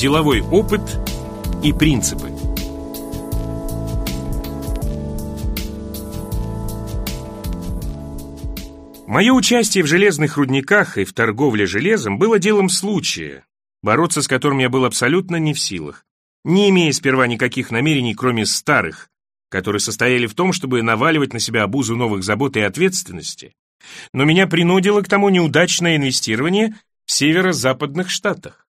деловой опыт и принципы. Мое участие в железных рудниках и в торговле железом было делом случая, бороться с которым я был абсолютно не в силах, не имея сперва никаких намерений, кроме старых, которые состояли в том, чтобы наваливать на себя обузу новых забот и ответственности. Но меня принудило к тому неудачное инвестирование в северо-западных штатах.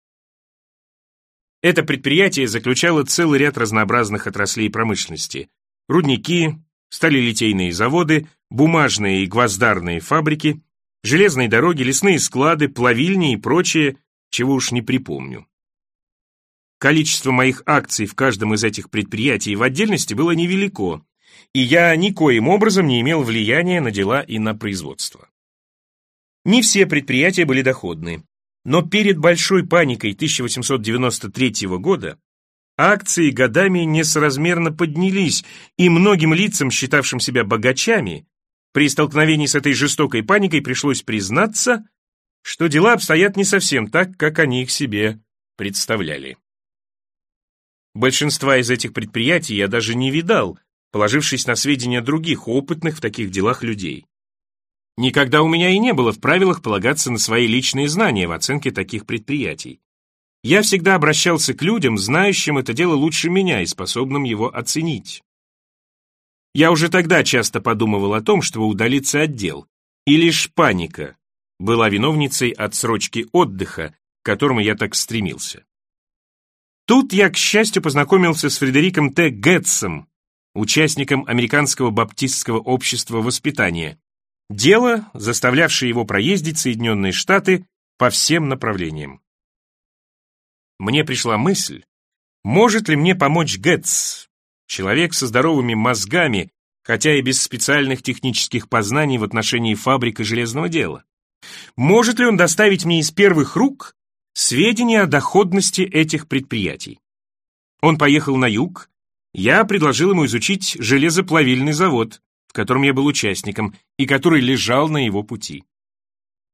Это предприятие заключало целый ряд разнообразных отраслей промышленности. Рудники, сталелитейные заводы, бумажные и гвоздарные фабрики, железные дороги, лесные склады, плавильни и прочее, чего уж не припомню. Количество моих акций в каждом из этих предприятий в отдельности было невелико, и я никоим образом не имел влияния на дела и на производство. Не все предприятия были доходны, но перед большой паникой 1893 года акции годами несоразмерно поднялись, и многим лицам, считавшим себя богачами, при столкновении с этой жестокой паникой пришлось признаться, что дела обстоят не совсем так, как они их себе представляли. Большинства из этих предприятий я даже не видал, положившись на сведения других опытных в таких делах людей. Никогда у меня и не было в правилах полагаться на свои личные знания в оценке таких предприятий. Я всегда обращался к людям, знающим это дело лучше меня и способным его оценить. Я уже тогда часто подумывал о том, чтобы удалиться от дел, и лишь паника была виновницей отсрочки отдыха, к которому я так стремился. Тут я, к счастью, познакомился с Фредериком Т. Гетсом, участником Американского баптистского общества воспитания. Дело, заставлявшее его проездить Соединенные Штаты по всем направлениям. Мне пришла мысль, может ли мне помочь Гетс, человек со здоровыми мозгами, хотя и без специальных технических познаний в отношении фабрик железного дела. Может ли он доставить мне из первых рук сведения о доходности этих предприятий. Он поехал на юг, я предложил ему изучить железоплавильный завод, в котором я был участником и который лежал на его пути.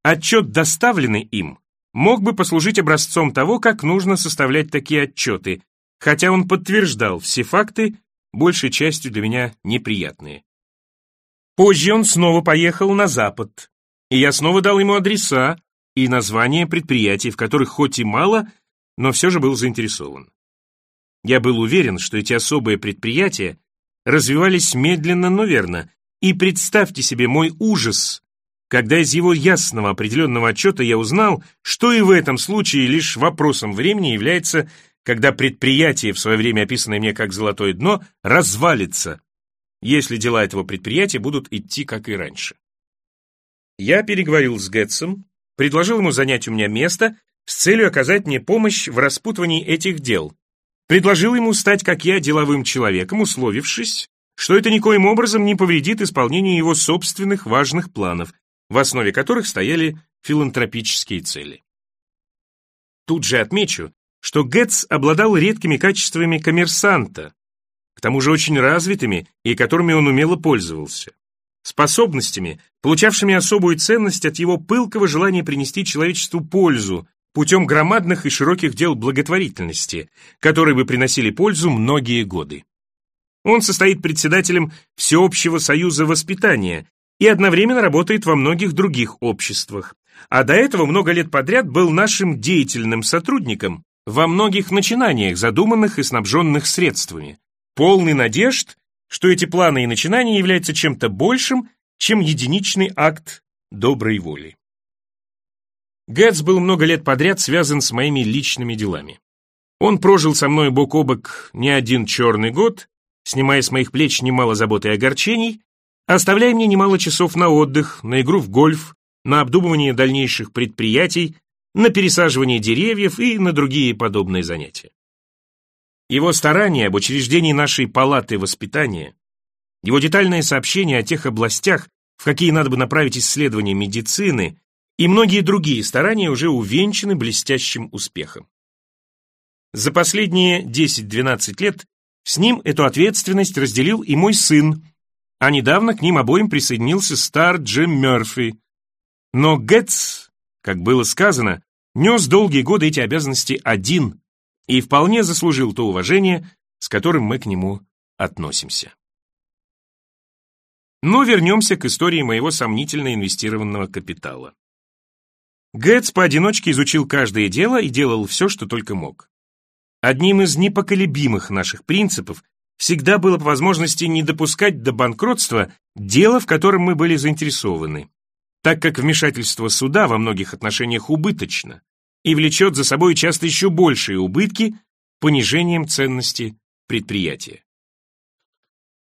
Отчет, доставленный им, мог бы послужить образцом того, как нужно составлять такие отчеты, хотя он подтверждал все факты, большей частью для меня неприятные. Позже он снова поехал на запад, и я снова дал ему адреса, и названия предприятий, в которых хоть и мало, но все же был заинтересован. Я был уверен, что эти особые предприятия развивались медленно, но верно, и представьте себе мой ужас, когда из его ясного определенного отчета я узнал, что и в этом случае лишь вопросом времени является, когда предприятие, в свое время описанное мне как «золотое дно», развалится, если дела этого предприятия будут идти как и раньше. Я переговорил с Гетсом, предложил ему занять у меня место с целью оказать мне помощь в распутывании этих дел. Предложил ему стать, как я, деловым человеком, условившись, что это никоим образом не повредит исполнению его собственных важных планов, в основе которых стояли филантропические цели. Тут же отмечу, что Гетц обладал редкими качествами коммерсанта, к тому же очень развитыми и которыми он умело пользовался способностями, получавшими особую ценность от его пылкого желания принести человечеству пользу путем громадных и широких дел благотворительности, которые бы приносили пользу многие годы. Он состоит председателем Всеобщего союза воспитания и одновременно работает во многих других обществах, а до этого много лет подряд был нашим деятельным сотрудником во многих начинаниях, задуманных и снабженных средствами, полный надежд что эти планы и начинания являются чем-то большим, чем единичный акт доброй воли. Гэтс был много лет подряд связан с моими личными делами. Он прожил со мной бок о бок не один черный год, снимая с моих плеч немало забот и огорчений, оставляя мне немало часов на отдых, на игру в гольф, на обдумывание дальнейших предприятий, на пересаживание деревьев и на другие подобные занятия. Его старания об учреждении нашей палаты воспитания, его детальное сообщение о тех областях, в какие надо бы направить исследования медицины, и многие другие старания уже увенчаны блестящим успехом. За последние 10-12 лет с ним эту ответственность разделил и мой сын, а недавно к ним обоим присоединился стар Джим Мерфи. Но Гэтс, как было сказано, нес долгие годы эти обязанности один, и вполне заслужил то уважение, с которым мы к нему относимся. Но вернемся к истории моего сомнительно инвестированного капитала. Гэтс поодиночке изучил каждое дело и делал все, что только мог. Одним из непоколебимых наших принципов всегда было по возможности не допускать до банкротства дело, в котором мы были заинтересованы, так как вмешательство суда во многих отношениях убыточно и влечет за собой часто еще большие убытки понижением ценности предприятия.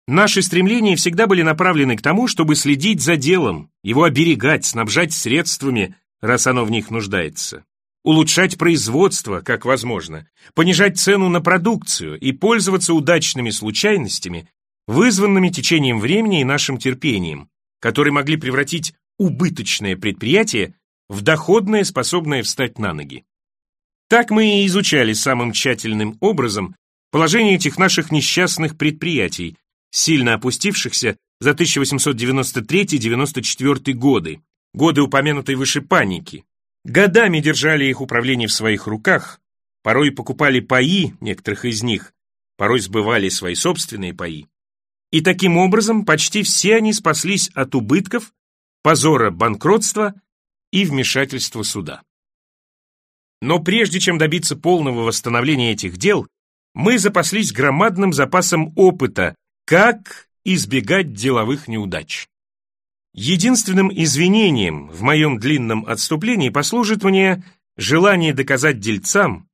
Наши стремления всегда были направлены к тому, чтобы следить за делом, его оберегать, снабжать средствами, раз оно в них нуждается, улучшать производство, как возможно, понижать цену на продукцию и пользоваться удачными случайностями, вызванными течением времени и нашим терпением, которые могли превратить убыточное предприятие в доходное, способное встать на ноги. Так мы и изучали самым тщательным образом положение этих наших несчастных предприятий, сильно опустившихся за 1893-94 годы, годы упомянутой выше паники. Годами держали их управление в своих руках, порой покупали паи некоторых из них, порой сбывали свои собственные паи. И таким образом почти все они спаслись от убытков, позора банкротства и вмешательства суда. Но прежде чем добиться полного восстановления этих дел, мы запаслись громадным запасом опыта, как избегать деловых неудач. Единственным извинением в моем длинном отступлении послужит мне желание доказать дельцам,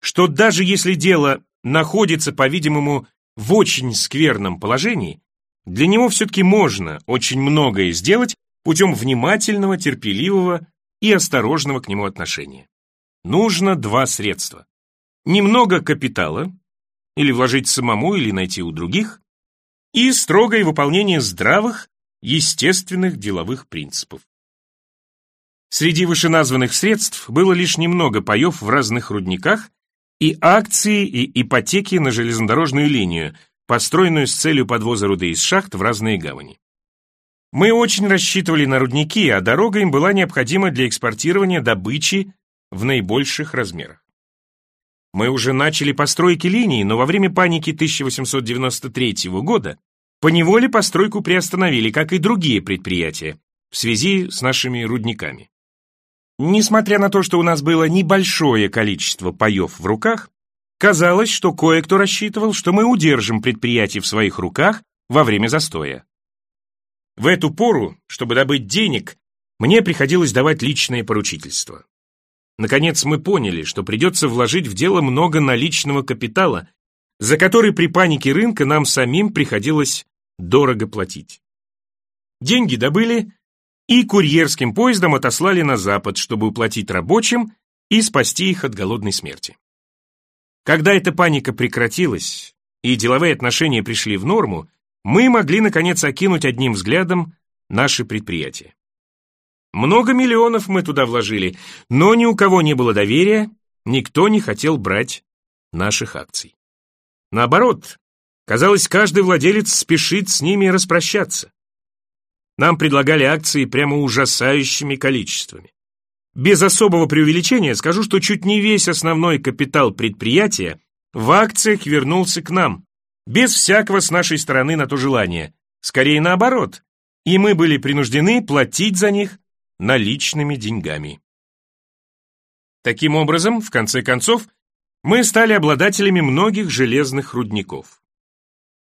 что даже если дело находится, по-видимому, в очень скверном положении, для него все-таки можно очень многое сделать путем внимательного, терпеливого и осторожного к нему отношения. Нужно два средства. Немного капитала, или вложить самому, или найти у других, и строгое выполнение здравых, естественных деловых принципов. Среди вышеназванных средств было лишь немного паев в разных рудниках и акции и ипотеки на железнодорожную линию, построенную с целью подвоза руды из шахт в разные гавани. Мы очень рассчитывали на рудники, а дорога им была необходима для экспортирования добычи в наибольших размерах. Мы уже начали постройки линий, но во время паники 1893 года поневоле постройку приостановили, как и другие предприятия, в связи с нашими рудниками. Несмотря на то, что у нас было небольшое количество паев в руках, казалось, что кое-кто рассчитывал, что мы удержим предприятие в своих руках во время застоя. В эту пору, чтобы добыть денег, мне приходилось давать личное поручительство. Наконец мы поняли, что придется вложить в дело много наличного капитала, за который при панике рынка нам самим приходилось дорого платить. Деньги добыли и курьерским поездом отослали на запад, чтобы уплатить рабочим и спасти их от голодной смерти. Когда эта паника прекратилась и деловые отношения пришли в норму, мы могли, наконец, окинуть одним взглядом наши предприятия. Много миллионов мы туда вложили, но ни у кого не было доверия, никто не хотел брать наших акций. Наоборот, казалось, каждый владелец спешит с ними распрощаться. Нам предлагали акции прямо ужасающими количествами. Без особого преувеличения скажу, что чуть не весь основной капитал предприятия в акциях вернулся к нам, без всякого с нашей стороны на то желания, скорее наоборот, и мы были принуждены платить за них наличными деньгами. Таким образом, в конце концов, мы стали обладателями многих железных рудников.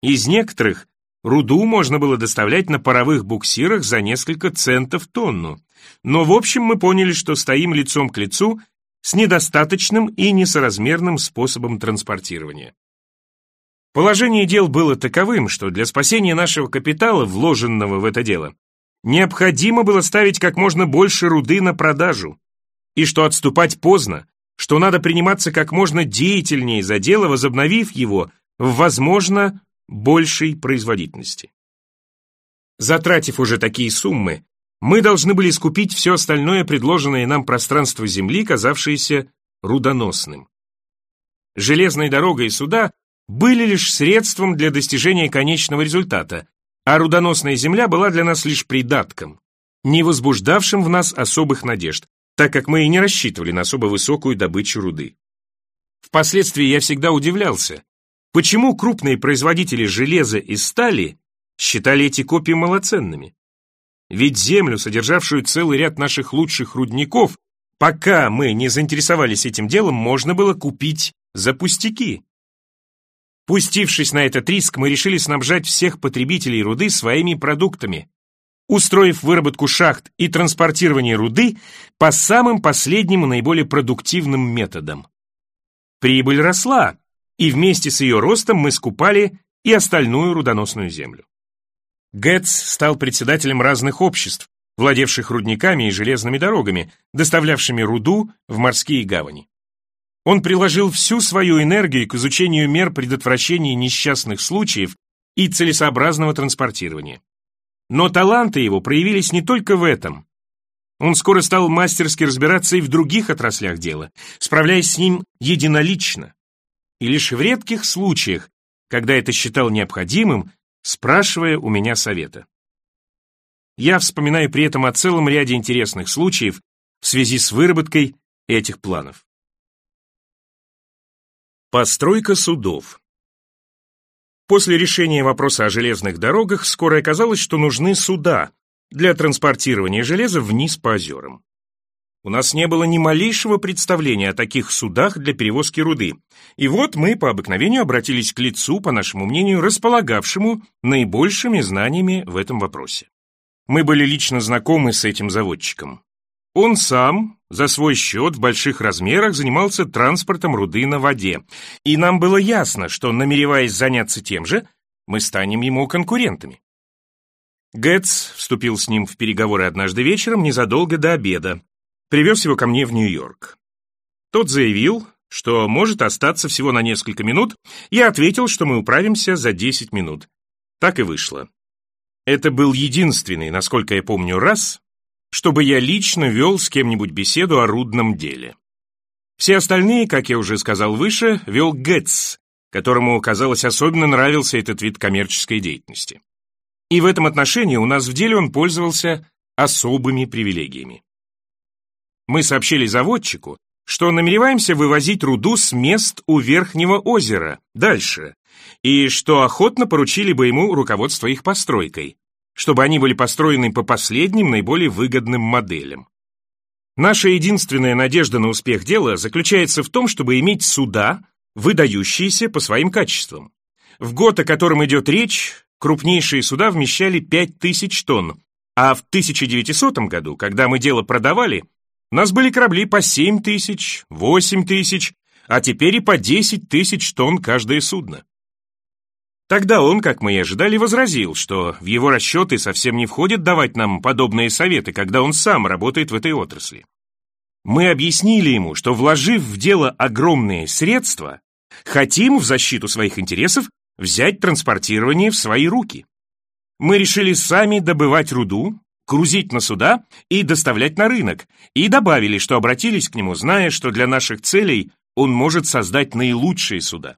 Из некоторых руду можно было доставлять на паровых буксирах за несколько центов тонну, но в общем мы поняли, что стоим лицом к лицу с недостаточным и несоразмерным способом транспортирования. Положение дел было таковым, что для спасения нашего капитала, вложенного в это дело, Необходимо было ставить как можно больше руды на продажу, и что отступать поздно, что надо приниматься как можно деятельнее за дело, возобновив его в, возможно, большей производительности. Затратив уже такие суммы, мы должны были скупить все остальное предложенное нам пространство Земли, казавшееся рудоносным. Железная дорога и суда были лишь средством для достижения конечного результата, а рудоносная земля была для нас лишь придатком, не возбуждавшим в нас особых надежд, так как мы и не рассчитывали на особо высокую добычу руды. Впоследствии я всегда удивлялся, почему крупные производители железа и стали считали эти копии малоценными. Ведь землю, содержавшую целый ряд наших лучших рудников, пока мы не заинтересовались этим делом, можно было купить за пустяки. Пустившись на этот риск, мы решили снабжать всех потребителей руды своими продуктами, устроив выработку шахт и транспортирование руды по самым последним и наиболее продуктивным методам. Прибыль росла, и вместе с ее ростом мы скупали и остальную рудоносную землю. Гэтс стал председателем разных обществ, владевших рудниками и железными дорогами, доставлявшими руду в морские гавани. Он приложил всю свою энергию к изучению мер предотвращения несчастных случаев и целесообразного транспортирования. Но таланты его проявились не только в этом. Он скоро стал мастерски разбираться и в других отраслях дела, справляясь с ним единолично. И лишь в редких случаях, когда это считал необходимым, спрашивая у меня совета. Я вспоминаю при этом о целом ряде интересных случаев в связи с выработкой этих планов. Постройка судов После решения вопроса о железных дорогах скоро оказалось, что нужны суда для транспортирования железа вниз по озерам. У нас не было ни малейшего представления о таких судах для перевозки руды. И вот мы по обыкновению обратились к лицу, по нашему мнению, располагавшему наибольшими знаниями в этом вопросе. Мы были лично знакомы с этим заводчиком. Он сам за свой счет в больших размерах занимался транспортом руды на воде. И нам было ясно, что, намереваясь заняться тем же, мы станем ему конкурентами. Гэтс вступил с ним в переговоры однажды вечером незадолго до обеда привез его ко мне в Нью-Йорк. Тот заявил, что может остаться всего на несколько минут, и ответил, что мы управимся за 10 минут. Так и вышло. Это был единственный, насколько я помню, раз, чтобы я лично вел с кем-нибудь беседу о рудном деле. Все остальные, как я уже сказал выше, вел Гэтс, которому, казалось, особенно нравился этот вид коммерческой деятельности. И в этом отношении у нас в деле он пользовался особыми привилегиями мы сообщили заводчику, что намереваемся вывозить руду с мест у Верхнего озера, дальше, и что охотно поручили бы ему руководство их постройкой, чтобы они были построены по последним, наиболее выгодным моделям. Наша единственная надежда на успех дела заключается в том, чтобы иметь суда, выдающиеся по своим качествам. В год, о котором идет речь, крупнейшие суда вмещали 5000 тонн, а в 1900 году, когда мы дело продавали, у нас были корабли по 7 тысяч, 8 тысяч, а теперь и по 10 тысяч тонн каждое судно. Тогда он, как мы и ожидали, возразил, что в его расчеты совсем не входит давать нам подобные советы, когда он сам работает в этой отрасли. Мы объяснили ему, что, вложив в дело огромные средства, хотим в защиту своих интересов взять транспортирование в свои руки. Мы решили сами добывать руду, грузить на суда и доставлять на рынок, и добавили, что обратились к нему, зная, что для наших целей он может создать наилучшие суда.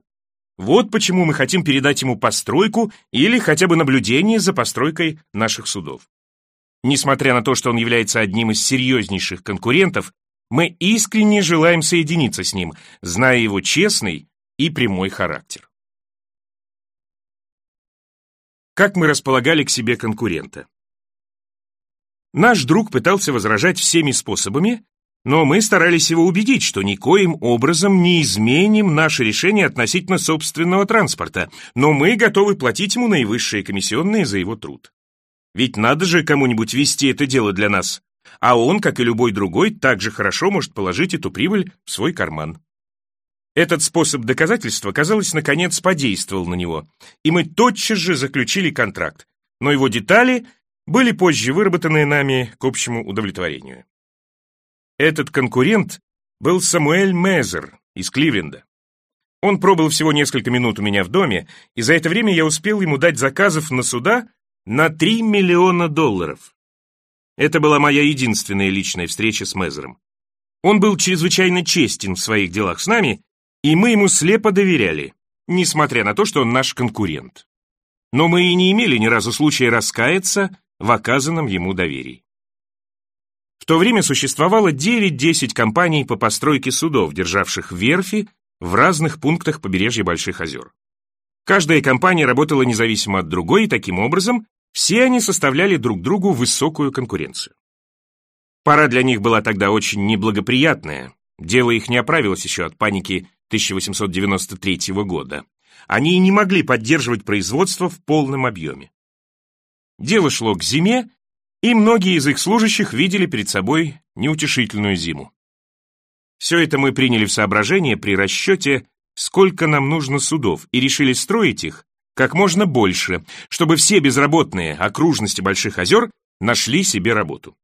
Вот почему мы хотим передать ему постройку или хотя бы наблюдение за постройкой наших судов. Несмотря на то, что он является одним из серьезнейших конкурентов, мы искренне желаем соединиться с ним, зная его честный и прямой характер. Как мы располагали к себе конкурента? Наш друг пытался возражать всеми способами, но мы старались его убедить, что никоим образом не изменим наше решение относительно собственного транспорта, но мы готовы платить ему наивысшие комиссионные за его труд. Ведь надо же кому-нибудь вести это дело для нас, а он, как и любой другой, также хорошо может положить эту прибыль в свой карман. Этот способ доказательства, казалось, наконец подействовал на него, и мы тотчас же заключили контракт, но его детали были позже выработаны нами к общему удовлетворению. Этот конкурент был Самуэль Мезер из Кливленда. Он пробыл всего несколько минут у меня в доме, и за это время я успел ему дать заказов на суда на 3 миллиона долларов. Это была моя единственная личная встреча с Мезером. Он был чрезвычайно честен в своих делах с нами, и мы ему слепо доверяли, несмотря на то, что он наш конкурент. Но мы и не имели ни разу случая раскаяться в оказанном ему доверии. В то время существовало 9-10 компаний по постройке судов, державших верфи в разных пунктах побережья Больших озер. Каждая компания работала независимо от другой, и таким образом все они составляли друг другу высокую конкуренцию. Пора для них была тогда очень неблагоприятная. Дело их не оправилось еще от паники 1893 года. Они не могли поддерживать производство в полном объеме. Дело шло к зиме, и многие из их служащих видели перед собой неутешительную зиму. Все это мы приняли в соображение при расчете, сколько нам нужно судов, и решили строить их как можно больше, чтобы все безработные окружности Больших озер нашли себе работу.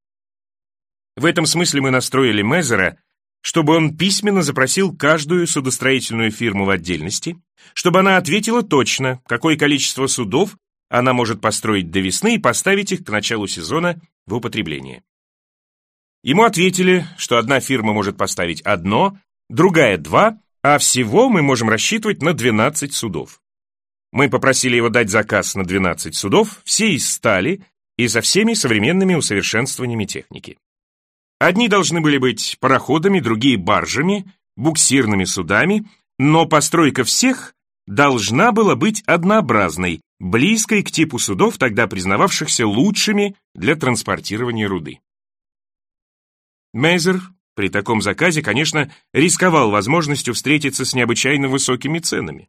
В этом смысле мы настроили Мезера, чтобы он письменно запросил каждую судостроительную фирму в отдельности, чтобы она ответила точно, какое количество судов она может построить до весны и поставить их к началу сезона в употребление. Ему ответили, что одна фирма может поставить одно, другая два, а всего мы можем рассчитывать на 12 судов. Мы попросили его дать заказ на 12 судов, все из стали и со всеми современными усовершенствованиями техники. Одни должны были быть пароходами, другие баржами, буксирными судами, но постройка всех должна была быть однообразной, близкой к типу судов, тогда признававшихся лучшими для транспортирования руды. Мейзер при таком заказе, конечно, рисковал возможностью встретиться с необычайно высокими ценами.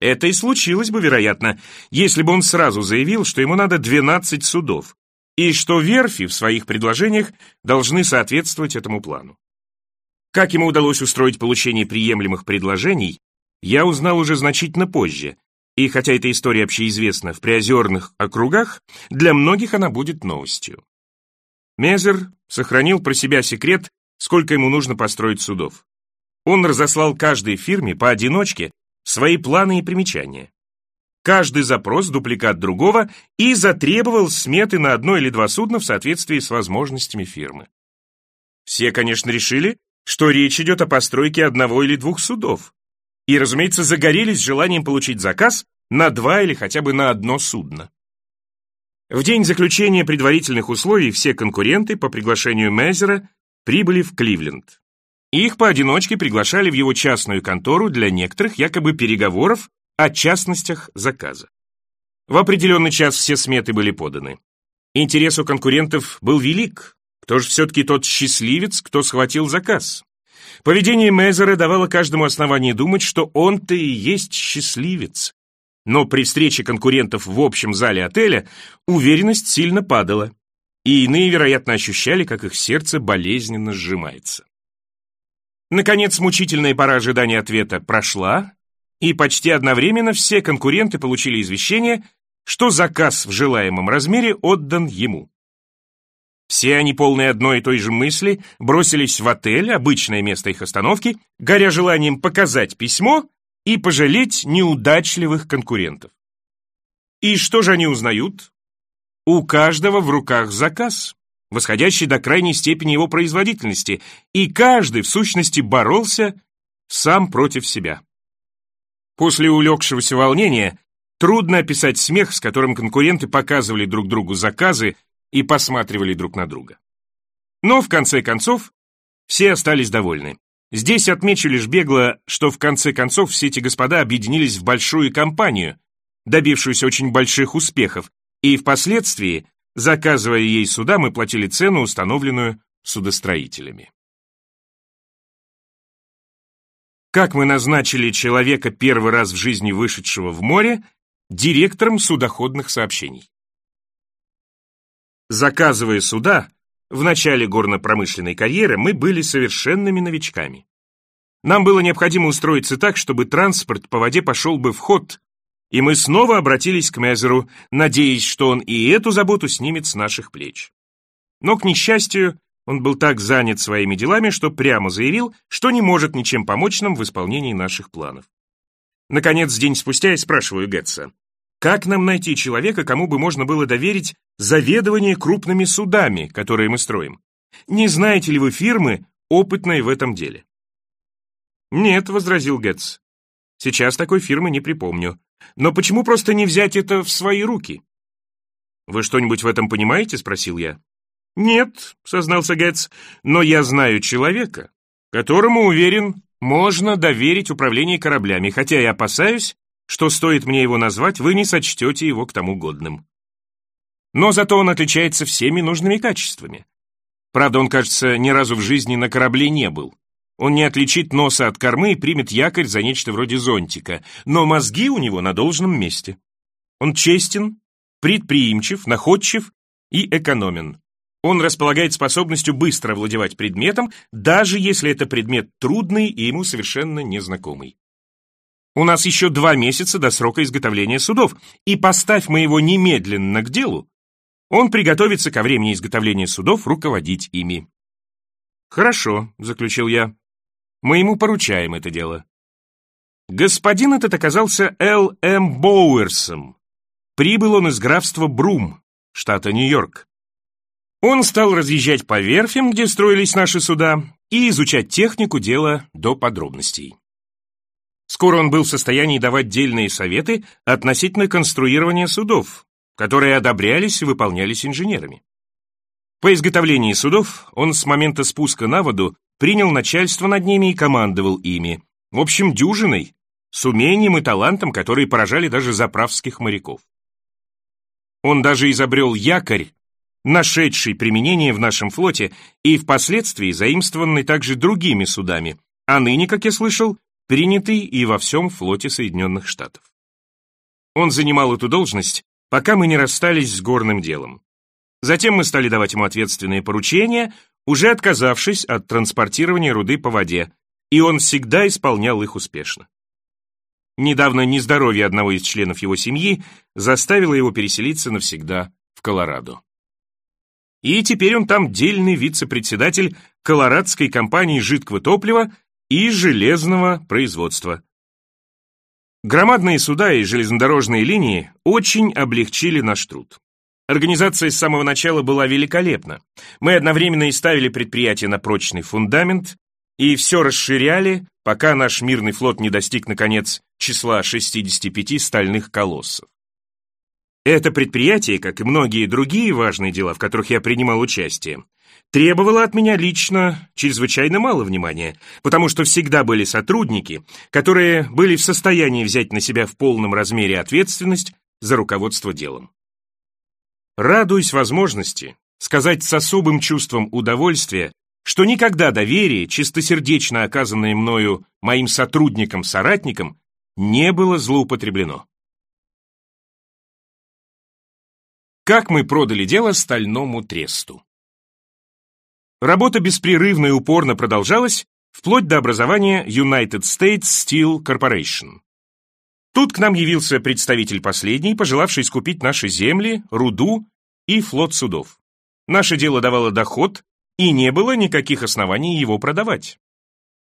Это и случилось бы, вероятно, если бы он сразу заявил, что ему надо 12 судов, и что верфи в своих предложениях должны соответствовать этому плану. Как ему удалось устроить получение приемлемых предложений, я узнал уже значительно позже, и хотя эта история общеизвестна в приозерных округах, для многих она будет новостью. Мезер сохранил про себя секрет, сколько ему нужно построить судов. Он разослал каждой фирме поодиночке свои планы и примечания. Каждый запрос – дубликат другого и затребовал сметы на одно или два судна в соответствии с возможностями фирмы. Все, конечно, решили, что речь идет о постройке одного или двух судов. И, разумеется, загорелись желанием получить заказ на два или хотя бы на одно судно. В день заключения предварительных условий все конкуренты по приглашению Мейзера прибыли в Кливленд. Их поодиночке приглашали в его частную контору для некоторых якобы переговоров о частностях заказа. В определенный час все сметы были поданы. Интерес у конкурентов был велик. Кто же все-таки тот счастливец, кто схватил заказ? Поведение Мезера давало каждому основание думать, что он-то и есть счастливец. Но при встрече конкурентов в общем зале отеля уверенность сильно падала, и иные, вероятно, ощущали, как их сердце болезненно сжимается. Наконец, мучительная пора ожидания ответа прошла, и почти одновременно все конкуренты получили извещение, что заказ в желаемом размере отдан ему. Все они, полные одной и той же мысли, бросились в отель, обычное место их остановки, горя желанием показать письмо и пожалеть неудачливых конкурентов. И что же они узнают? У каждого в руках заказ, восходящий до крайней степени его производительности, и каждый, в сущности, боролся сам против себя. После улегшегося волнения трудно описать смех, с которым конкуренты показывали друг другу заказы и посматривали друг на друга. Но, в конце концов, все остались довольны. Здесь отмечу лишь бегло, что в конце концов все эти господа объединились в большую компанию, добившуюся очень больших успехов, и впоследствии, заказывая ей суда, мы платили цену, установленную судостроителями. Как мы назначили человека первый раз в жизни вышедшего в море директором судоходных сообщений? Заказывая суда, в начале горно-промышленной карьеры мы были совершенными новичками. Нам было необходимо устроиться так, чтобы транспорт по воде пошел бы в ход, и мы снова обратились к Мезеру, надеясь, что он и эту заботу снимет с наших плеч. Но, к несчастью, он был так занят своими делами, что прямо заявил, что не может ничем помочь нам в исполнении наших планов. Наконец, день спустя я спрашиваю Гетца, как нам найти человека, кому бы можно было доверить заведование крупными судами, которые мы строим? Не знаете ли вы фирмы, опытной в этом деле? Нет, возразил Гетц. Сейчас такой фирмы не припомню. Но почему просто не взять это в свои руки? Вы что-нибудь в этом понимаете? Спросил я. Нет, сознался Гетц, но я знаю человека, которому, уверен, можно доверить управление кораблями, хотя я опасаюсь, что стоит мне его назвать, вы не сочтете его к тому годным. Но зато он отличается всеми нужными качествами. Правда, он, кажется, ни разу в жизни на корабле не был. Он не отличит носа от кормы и примет якорь за нечто вроде зонтика, но мозги у него на должном месте. Он честен, предприимчив, находчив и экономен. Он располагает способностью быстро владевать предметом, даже если это предмет трудный и ему совершенно незнакомый. У нас еще два месяца до срока изготовления судов, и поставь мы его немедленно к делу, он приготовится ко времени изготовления судов руководить ими. «Хорошо», — заключил я, — «мы ему поручаем это дело». Господин этот оказался Л. М. Боуэрсом. Прибыл он из графства Брум, штата Нью-Йорк. Он стал разъезжать по верфям, где строились наши суда, и изучать технику дела до подробностей. Скоро он был в состоянии давать дельные советы относительно конструирования судов, которые одобрялись и выполнялись инженерами. По изготовлении судов он с момента спуска на воду принял начальство над ними и командовал ими, в общем, дюжиной, с умением и талантом, которые поражали даже заправских моряков. Он даже изобрел якорь, нашедший применение в нашем флоте и впоследствии заимствованный также другими судами, а ныне, как я слышал, принятый и во всем флоте Соединенных Штатов. Он занимал эту должность, пока мы не расстались с горным делом. Затем мы стали давать ему ответственные поручения, уже отказавшись от транспортирования руды по воде, и он всегда исполнял их успешно. Недавно нездоровье одного из членов его семьи заставило его переселиться навсегда в Колорадо. И теперь он там дельный вице-председатель колорадской компании жидкого топлива и железного производства. Громадные суда и железнодорожные линии очень облегчили наш труд. Организация с самого начала была великолепна. Мы одновременно и ставили предприятие на прочный фундамент, и все расширяли, пока наш мирный флот не достиг, наконец, числа 65 стальных колоссов. Это предприятие, как и многие другие важные дела, в которых я принимал участие, требовало от меня лично чрезвычайно мало внимания, потому что всегда были сотрудники, которые были в состоянии взять на себя в полном размере ответственность за руководство делом. Радуюсь возможности сказать с особым чувством удовольствия, что никогда доверие, чистосердечно оказанное мною моим сотрудникам-соратникам, не было злоупотреблено. Как мы продали дело стальному тресту? Работа беспрерывно и упорно продолжалась вплоть до образования United States Steel Corporation. Тут к нам явился представитель последний, пожелавший скупить наши земли, руду и флот судов. Наше дело давало доход, и не было никаких оснований его продавать.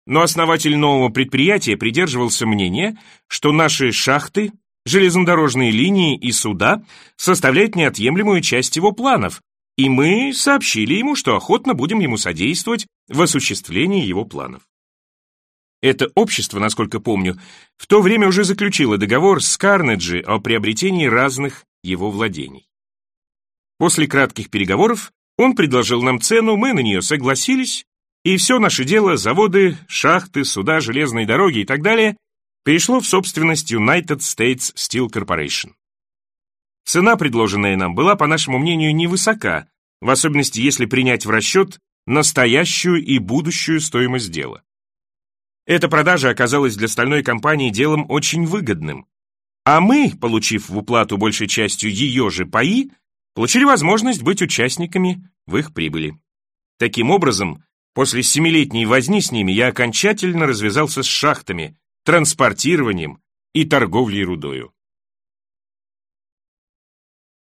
Но основатель нового предприятия придерживался мнения, что наши шахты, железнодорожные линии и суда составляют неотъемлемую часть его планов, и мы сообщили ему, что охотно будем ему содействовать в осуществлении его планов. Это общество, насколько помню, в то время уже заключило договор с Карнеджи о приобретении разных его владений. После кратких переговоров он предложил нам цену, мы на нее согласились, и все наше дело, заводы, шахты, суда, железные дороги и так далее, перешло в собственность United States Steel Corporation. Цена, предложенная нам, была, по нашему мнению, невысока, в особенности если принять в расчет настоящую и будущую стоимость дела. Эта продажа оказалась для стальной компании делом очень выгодным, а мы, получив в уплату большей частью ее же паи, получили возможность быть участниками в их прибыли. Таким образом, после семилетней возни с ними я окончательно развязался с шахтами, транспортированием и торговлей рудою.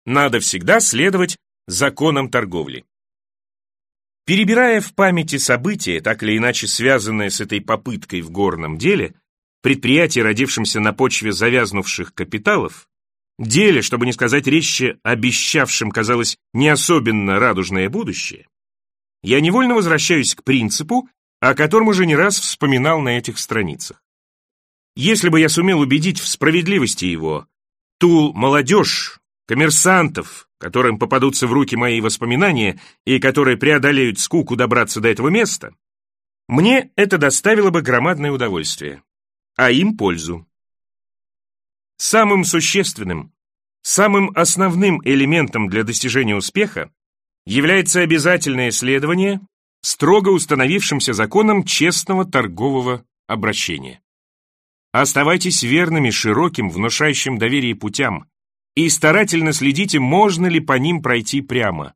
Надо всегда следовать законам торговли. Перебирая в памяти события, так или иначе связанные с этой попыткой в горном деле, предприятие, родившемся на почве завязнувших капиталов, деле, чтобы не сказать резче, обещавшим, казалось, не особенно радужное будущее, я невольно возвращаюсь к принципу, о котором уже не раз вспоминал на этих страницах. Если бы я сумел убедить в справедливости его, ту молодежь, коммерсантов, которым попадутся в руки мои воспоминания и которые преодолеют скуку добраться до этого места, Мне это доставило бы громадное удовольствие, а им пользу. Самым существенным, самым основным элементом для достижения успеха является обязательное следование строго установившимся законам честного торгового обращения. Оставайтесь верными широким, внушающим доверие путям и старательно следите, можно ли по ним пройти прямо.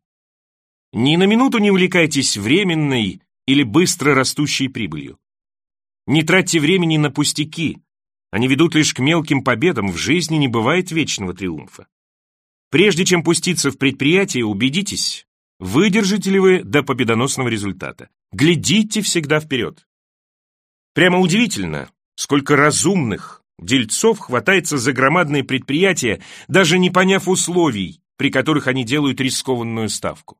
Ни на минуту не увлекайтесь временной или быстро растущей прибылью. Не тратьте времени на пустяки, они ведут лишь к мелким победам, в жизни не бывает вечного триумфа. Прежде чем пуститься в предприятие, убедитесь, выдержите ли вы до победоносного результата. Глядите всегда вперед. Прямо удивительно, сколько разумных дельцов хватается за громадные предприятия, даже не поняв условий, при которых они делают рискованную ставку.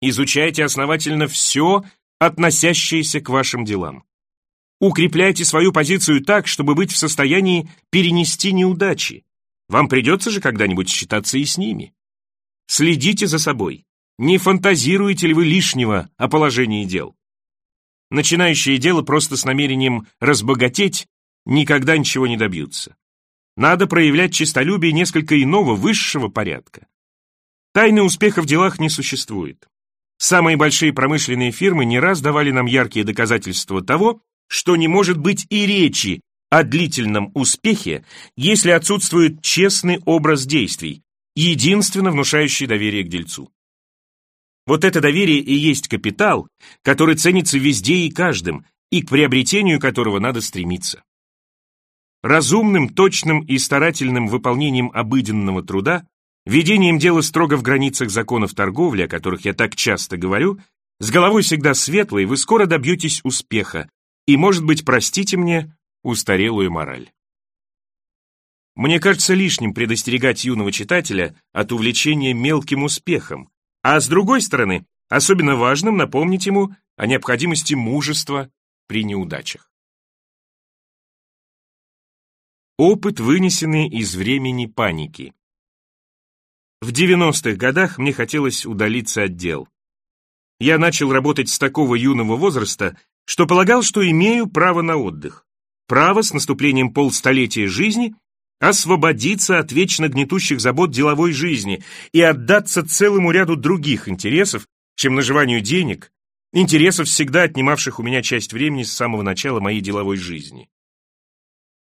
Изучайте основательно все, относящееся к вашим делам. Укрепляйте свою позицию так, чтобы быть в состоянии перенести неудачи. Вам придется же когда-нибудь считаться и с ними. Следите за собой. Не фантазируете ли вы лишнего о положении дел? Начинающие дело просто с намерением разбогатеть никогда ничего не добьются. Надо проявлять честолюбие несколько иного, высшего порядка. Тайны успеха в делах не существует. Самые большие промышленные фирмы не раз давали нам яркие доказательства того, что не может быть и речи о длительном успехе, если отсутствует честный образ действий, единственно внушающий доверие к дельцу. Вот это доверие и есть капитал, который ценится везде и каждым, и к приобретению которого надо стремиться. Разумным, точным и старательным выполнением обыденного труда, ведением дела строго в границах законов торговли, о которых я так часто говорю, с головой всегда светлой, вы скоро добьетесь успеха, и, может быть, простите мне устарелую мораль. Мне кажется лишним предостерегать юного читателя от увлечения мелким успехом, а с другой стороны, особенно важным напомнить ему о необходимости мужества при неудачах. Опыт, вынесенный из времени паники. В 90-х годах мне хотелось удалиться от дел. Я начал работать с такого юного возраста, что полагал, что имею право на отдых. Право с наступлением полстолетия жизни освободиться от вечно гнетущих забот деловой жизни и отдаться целому ряду других интересов, чем наживанию денег, интересов, всегда отнимавших у меня часть времени с самого начала моей деловой жизни.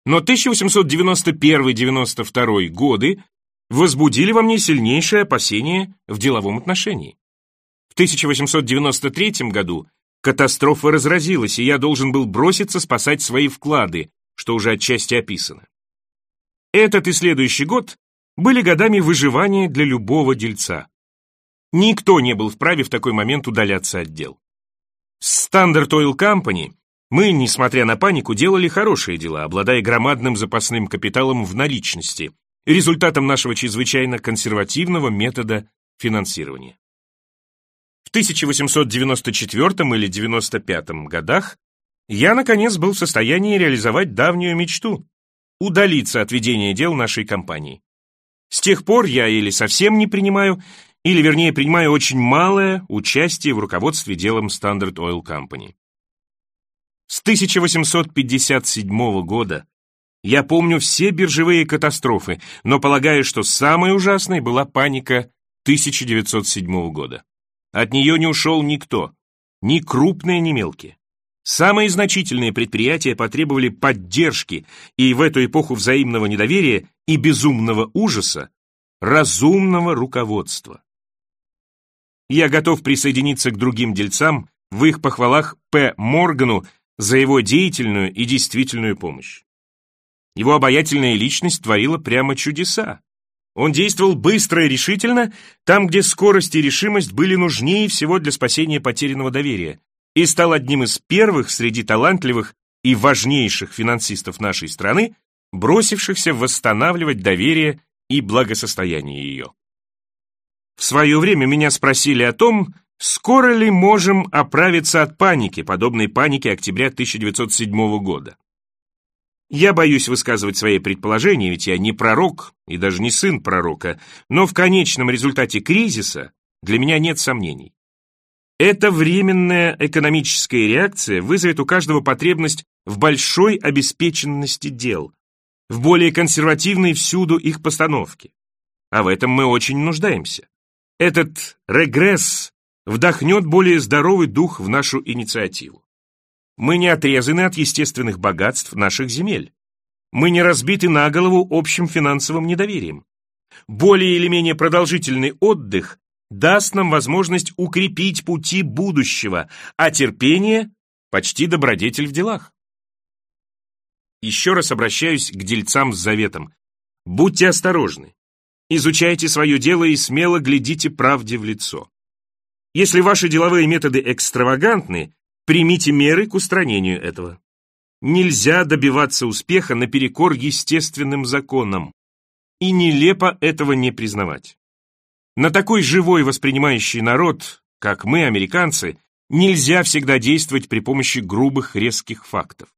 Но 1891-92 годы возбудили во мне сильнейшее опасение в деловом отношении. В 1893 году Катастрофа разразилась, и я должен был броситься спасать свои вклады, что уже отчасти описано. Этот и следующий год были годами выживания для любого дельца. Никто не был вправе в такой момент удаляться от дел. Standard Oil Company мы, несмотря на панику, делали хорошие дела, обладая громадным запасным капиталом в наличности, результатом нашего чрезвычайно консервативного метода финансирования. В 1894 или 95 годах я, наконец, был в состоянии реализовать давнюю мечту – удалиться от ведения дел нашей компании. С тех пор я или совсем не принимаю, или, вернее, принимаю очень малое участие в руководстве делом Standard Oil Company. С 1857 года я помню все биржевые катастрофы, но полагаю, что самой ужасной была паника 1907 года. От нее не ушел никто, ни крупные, ни мелкие. Самые значительные предприятия потребовали поддержки, и в эту эпоху взаимного недоверия и безумного ужаса разумного руководства. Я готов присоединиться к другим дельцам в их похвалах П. Моргану за его деятельную и действительную помощь. Его обаятельная личность творила прямо чудеса. Он действовал быстро и решительно, там, где скорость и решимость были нужнее всего для спасения потерянного доверия, и стал одним из первых среди талантливых и важнейших финансистов нашей страны, бросившихся восстанавливать доверие и благосостояние ее. В свое время меня спросили о том, скоро ли можем оправиться от паники, подобной панике октября 1907 года. Я боюсь высказывать свои предположения, ведь я не пророк и даже не сын пророка, но в конечном результате кризиса для меня нет сомнений. Эта временная экономическая реакция вызовет у каждого потребность в большой обеспеченности дел, в более консервативной всюду их постановке. А в этом мы очень нуждаемся. Этот регресс вдохнет более здоровый дух в нашу инициативу. Мы не отрезаны от естественных богатств наших земель. Мы не разбиты на голову общим финансовым недоверием. Более или менее продолжительный отдых даст нам возможность укрепить пути будущего, а терпение – почти добродетель в делах. Еще раз обращаюсь к дельцам с заветом. Будьте осторожны. Изучайте свое дело и смело глядите правде в лицо. Если ваши деловые методы экстравагантны, примите меры к устранению этого. Нельзя добиваться успеха наперекор естественным законам. И нелепо этого не признавать. На такой живой воспринимающий народ, как мы, американцы, нельзя всегда действовать при помощи грубых резких фактов.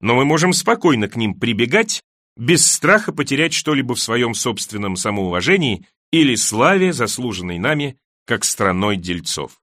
Но мы можем спокойно к ним прибегать, без страха потерять что-либо в своем собственном самоуважении или славе, заслуженной нами, как страной дельцов.